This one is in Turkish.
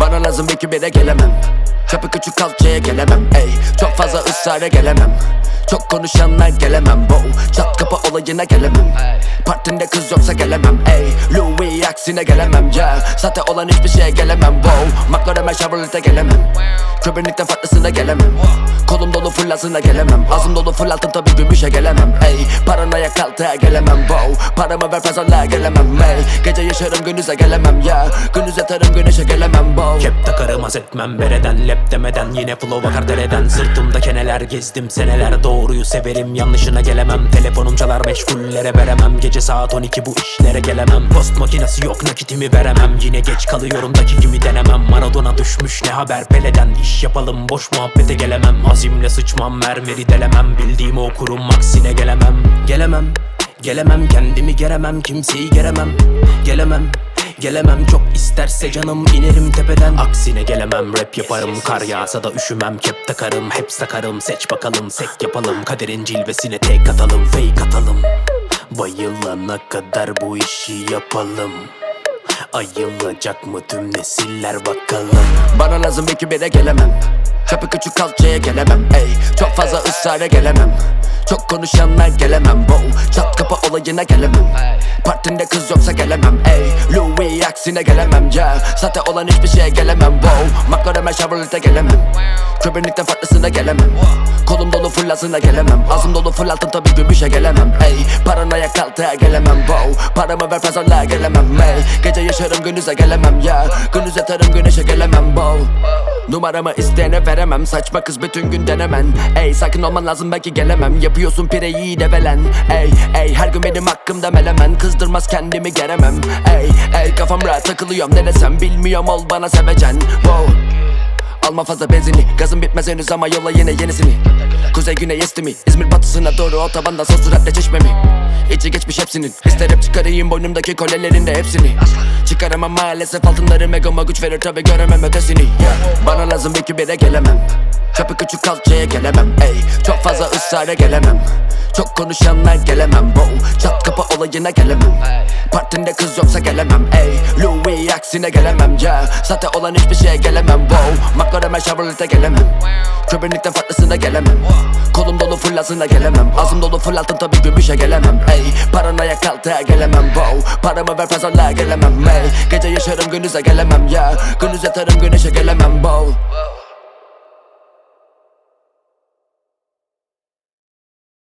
Bana lazım bir kibire gelemem. Çapı küçük kalçaya gelemem ey. Çok fazla ısrara gelemem. Çok konuşanlar gelemem bo Çat kapı olayına gelemem. Partinde kız yoksa gelemem ey. Louis aksine gelemem ya Sahte olan hiçbir şeye gelemem bo McLaren Chevrolet'e gelemem. Köpürlükten farklısına gelemem. Kolum dolu fırlasına gelemem. Ağzım dolu fırlattım tabi gümüşe gelemem ey. Paranoya kaltığa gelemem bo Paramı ver pazarlığa gelemem ey. Gece yaşarım gündüze gelemem ya Gündüz yatarım güneşe gelemem bo Kep takarım az etmem bereden Lep demeden. Yine flow akar dereden. Sırtımda keneler gezdim seneler. Doğruyu severim yanlışına gelemem. Telefonum çalar meşgullere veremem. Gece saat 12 bu işlere gelemem. Post makinesi yok nakitimi veremem. Yine geç kalıyorum dakikimi denemem. Maradona düşmüş ne haber peleden? İş yapalım boş muhabbete gelemem. Azimle sıçmam mermeri delemem. Bildiğimi okurum aksine gelemem. Gelemem Gelemem. Kendimi geremem kimseyi geremem. Gelemem Gelemem. Çok isterse canım inerim tepeden. Aksine gelemem. Rap yaparım Kar yağsa da üşümem. Kep takarım Hep sakarım. Seç bakalım sek yapalım. Kaderin cilvesine tek atalım fake atalım Bayılana kadar bu işi yapalım. Ayılacak mı tüm nesiller bakalım. Bana lazım iki bire gelemem. Çapı küçük kalçaya gelemem ey. Çok fazla ısrara gelemem Çok konuşanlar gelemem bo Çat kapı olayına gelemem. Partinde kız yoksa gelemem ey. Louis aksine gelemem ya Sahte olan hiçbir şeye gelemem bo McLaren Chevrolet'e gelemem. Köpürlükten farklısına gelemem. Kolum dolu fırlasına gelemem. Ağzım dolu fırlattım tabi gümüşe gelemem ey. Paranoya kaltığa gelemem bo Paramı ver pazarlığa gelemem ey. Gece yaşarım gündüze gelemem ya Gündüz yatarım güneşe gelemem bo Numaramı isteyene veremem. Saçma kız bütün gün denemen Ey sakin olman lazım belki gelemem. Yapıyorsun pireyi develen Ey ey her gün benim hakkımda melemen. Kızdırmaz kendimi geremem. Ey ey kafam rahat takılıyorum ne desem Bilmiyorum ol bana sevecen. Wow Alma fazla benzini Gazım bitmez henüz ama yolla yine yenisini. Kuzey güney esti mi? İzmir batısına doğru otobandan son süratle çeşmemi İçi geçmiş hepsinin. İsterim çıkarayım boynumdaki kolelerin de hepsini. Çıkaramam maalesef altınlarım egoma güç verir. Tabi göremem ötesini. Bana lazım iki bire gelemem. Çapı küçük kalçaya gelemem ey. Çok fazla ısrara gelemem. Çok konuşanlar gelemem bo Çat kapı olayına gelemem. Partinde kız yoksa gelemem ey. Louis aksine gelemem ya Sahte olan hiçbir şeye gelemem McLaren Chevrolet'e gelemem. Köpürlükten farklısına gelemem. Kolum dolu fırlasına gelemem. Ağzım dolu fırlattım tabi gümüşe gelemem. Ey Paranoya kaltığa gelemem. Bo Paramı ver pazarlığa gelemem. Ey Gece yaşarım gündüze gelemem. Ya Gündüz yatarım güneşe gelemem. Bo